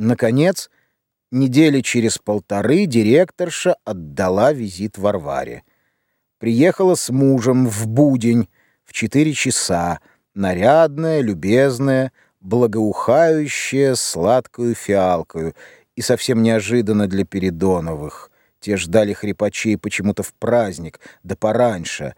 Наконец, недели через полторы директорша отдала визит Варваре. Приехала с мужем в будень в четыре часа, нарядная, любезная, благоухающая сладкую фиалкою и совсем неожиданно для Передоновых. Те ждали хрипачей почему-то в праздник, да пораньше.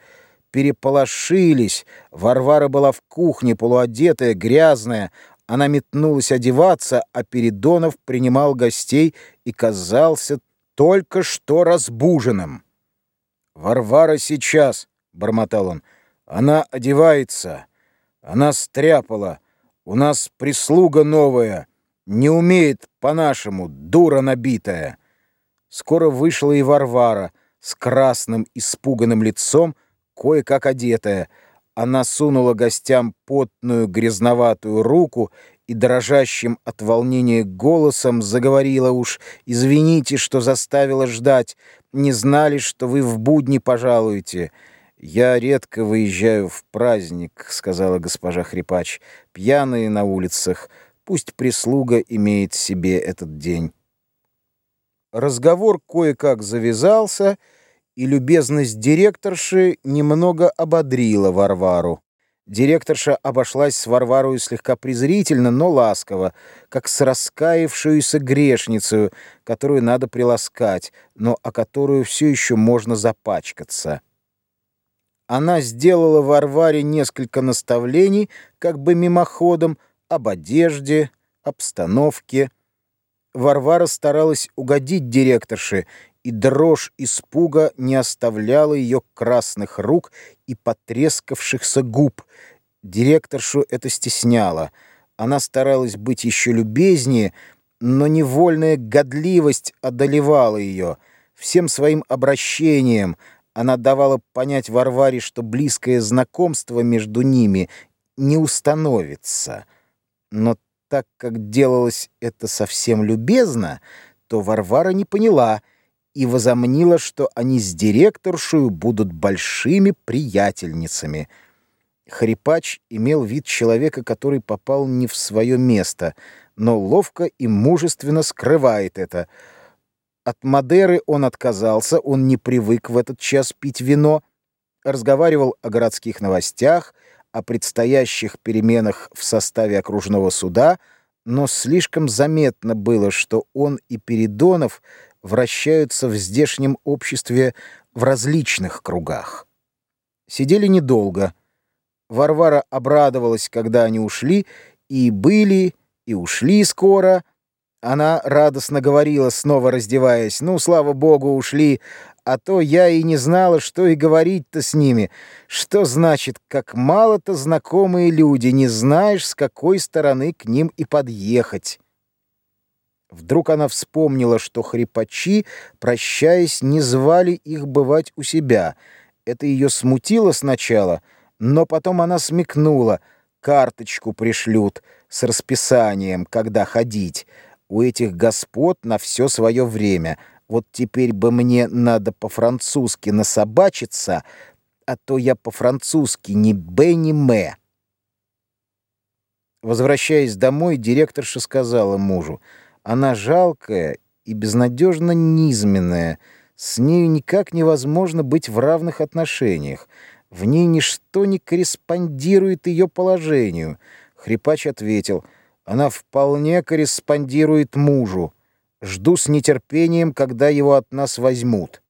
Переполошились. Варвара была в кухне, полуодетая, грязная, она метнулась одеваться, а Передонов принимал гостей и казался только что разбуженным. «Варвара сейчас», — бормотал он, — «она одевается, она стряпала, у нас прислуга новая, не умеет по-нашему, дура набитая». Скоро вышла и Варвара с красным испуганным лицом, кое-как одетая — она сунула гостям потную грязноватую руку и дрожащим от волнения голосом заговорила уж «Извините, что заставила ждать, не знали, что вы в будни пожалуете». «Я редко выезжаю в праздник», — сказала госпожа Хрипач, — «пьяные на улицах, пусть прислуга имеет себе этот день». Разговор кое-как завязался, — и любезность директорши немного ободрила Варвару. Директорша обошлась с Варварой слегка презрительно, но ласково, как с раскаявшуюся грешницей, которую надо приласкать, но о которую все еще можно запачкаться. Она сделала Варваре несколько наставлений, как бы мимоходом, об одежде, обстановке. Варвара старалась угодить директорше и дрожь испуга не оставляла ее красных рук и потрескавшихся губ. Директоршу это стесняло. Она старалась быть еще любезнее, но невольная годливость одолевала ее. Всем своим обращением она давала понять Варваре, что близкое знакомство между ними не установится. Но так как делалось это совсем любезно, то Варвара не поняла — и возомнила, что они с директоршей будут большими приятельницами. Хрипач имел вид человека, который попал не в свое место, но ловко и мужественно скрывает это. От Мадеры он отказался, он не привык в этот час пить вино, разговаривал о городских новостях, о предстоящих переменах в составе окружного суда, но слишком заметно было, что он и Передонов — вращаются в здешнем обществе в различных кругах. Сидели недолго. Варвара обрадовалась, когда они ушли, и были, и ушли скоро. Она радостно говорила, снова раздеваясь, «Ну, слава богу, ушли, а то я и не знала, что и говорить-то с ними. Что значит, как мало-то знакомые люди, не знаешь, с какой стороны к ним и подъехать». Вдруг она вспомнила, что хрипачи, прощаясь, не звали их бывать у себя. Это ее смутило сначала, но потом она смекнула. Карточку пришлют с расписанием, когда ходить. У этих господ на все свое время. Вот теперь бы мне надо по-французски насобачиться, а то я по-французски ни б, ни мэ. Возвращаясь домой, директорша сказала мужу — она жалкая и безнадежно низменная. С нею никак невозможно быть в равных отношениях. В ней ничто не корреспондирует ее положению. Хрипач ответил, она вполне корреспондирует мужу. Жду с нетерпением, когда его от нас возьмут.